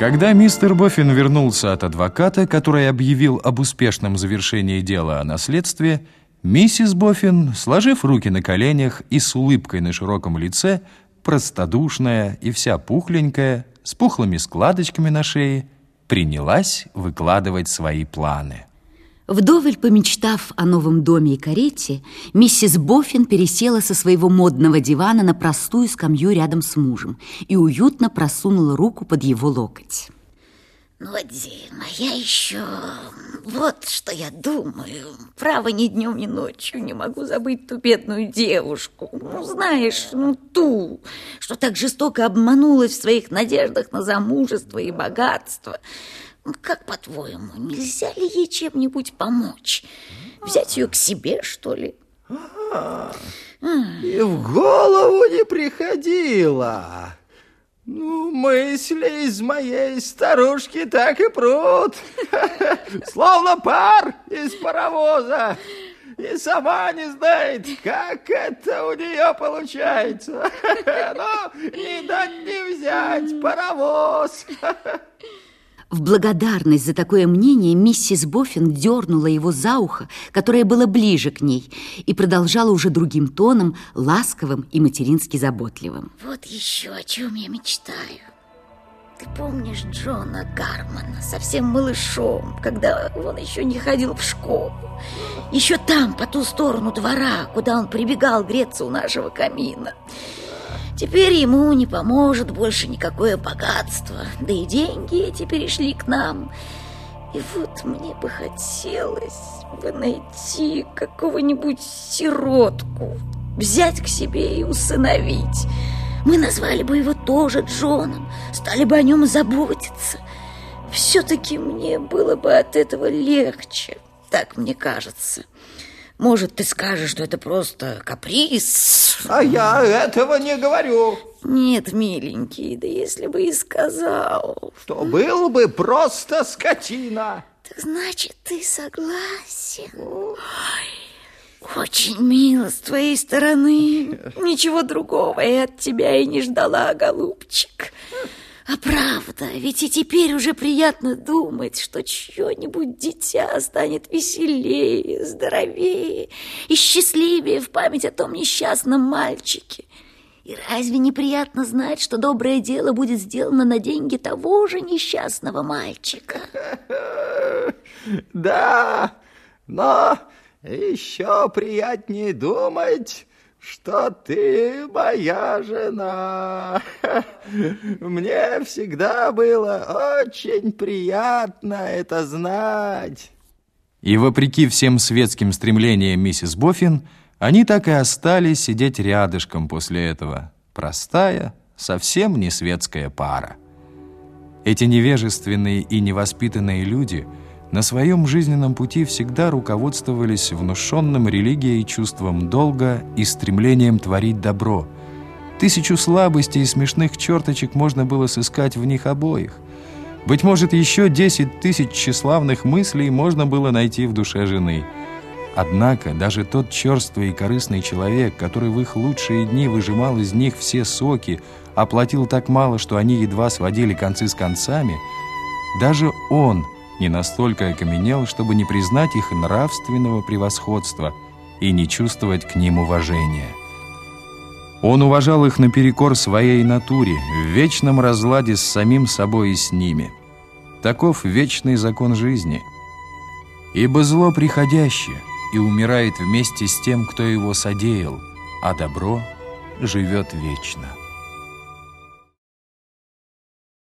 Когда мистер Боффин вернулся от адвоката, который объявил об успешном завершении дела о наследстве, миссис Боффин, сложив руки на коленях и с улыбкой на широком лице, простодушная и вся пухленькая, с пухлыми складочками на шее, принялась выкладывать свои планы. Вдоволь помечтав о новом доме и карете, миссис Боффин пересела со своего модного дивана на простую скамью рядом с мужем и уютно просунула руку под его локоть. Ну, Дима, я еще... Вот что я думаю. Право, ни днем, ни ночью не могу забыть ту бедную девушку. Ну, знаешь, ну, ту, что так жестоко обманулась в своих надеждах на замужество и богатство. Как, по-твоему, нельзя ли ей чем-нибудь помочь? Взять ее к себе, что ли? А, и в голову не приходило. Ну, мысли из моей старушки так и прут. Словно пар из паровоза. И сама не знает, как это у нее получается. Ну, не дать не взять паровоз. В благодарность за такое мнение миссис Боффин дернула его за ухо, которое было ближе к ней, и продолжала уже другим тоном, ласковым и матерински заботливым. Вот еще о чем я мечтаю. Ты помнишь Джона Гармана, совсем малышом, когда он еще не ходил в школу? Еще там, по ту сторону двора, куда он прибегал греться у нашего камина. Теперь ему не поможет больше никакое богатство, да и деньги эти перешли к нам. И вот мне бы хотелось бы найти какого-нибудь сиротку, взять к себе и усыновить. Мы назвали бы его тоже Джоном, стали бы о нем заботиться. Все-таки мне было бы от этого легче, так мне кажется. Может, ты скажешь, что это просто каприз? А я этого не говорю. Нет, миленький, да если бы и сказал. Что был бы просто скотина. Так значит, ты согласен? Ой, очень мило с твоей стороны. Ничего другого я от тебя и не ждала, голубчик. А правда, ведь и теперь уже приятно думать, что чье-нибудь дитя станет веселее, здоровее и счастливее в память о том несчастном мальчике. И разве неприятно знать, что доброе дело будет сделано на деньги того же несчастного мальчика? Да, но еще приятнее думать, что ты моя жена. Мне всегда было очень приятно это знать. И вопреки всем светским стремлениям миссис Боффин, они так и остались сидеть рядышком после этого. Простая, совсем не светская пара. Эти невежественные и невоспитанные люди – на своем жизненном пути всегда руководствовались внушенным религией чувством долга и стремлением творить добро. Тысячу слабостей и смешных черточек можно было сыскать в них обоих. Быть может, еще десять тысяч тщеславных мыслей можно было найти в душе жены. Однако даже тот черствый и корыстный человек, который в их лучшие дни выжимал из них все соки, оплатил так мало, что они едва сводили концы с концами, даже он – не настолько окаменел, чтобы не признать их нравственного превосходства и не чувствовать к ним уважения. Он уважал их наперекор своей натуре, в вечном разладе с самим собой и с ними. Таков вечный закон жизни. Ибо зло приходящее и умирает вместе с тем, кто его содеял, а добро живет вечно.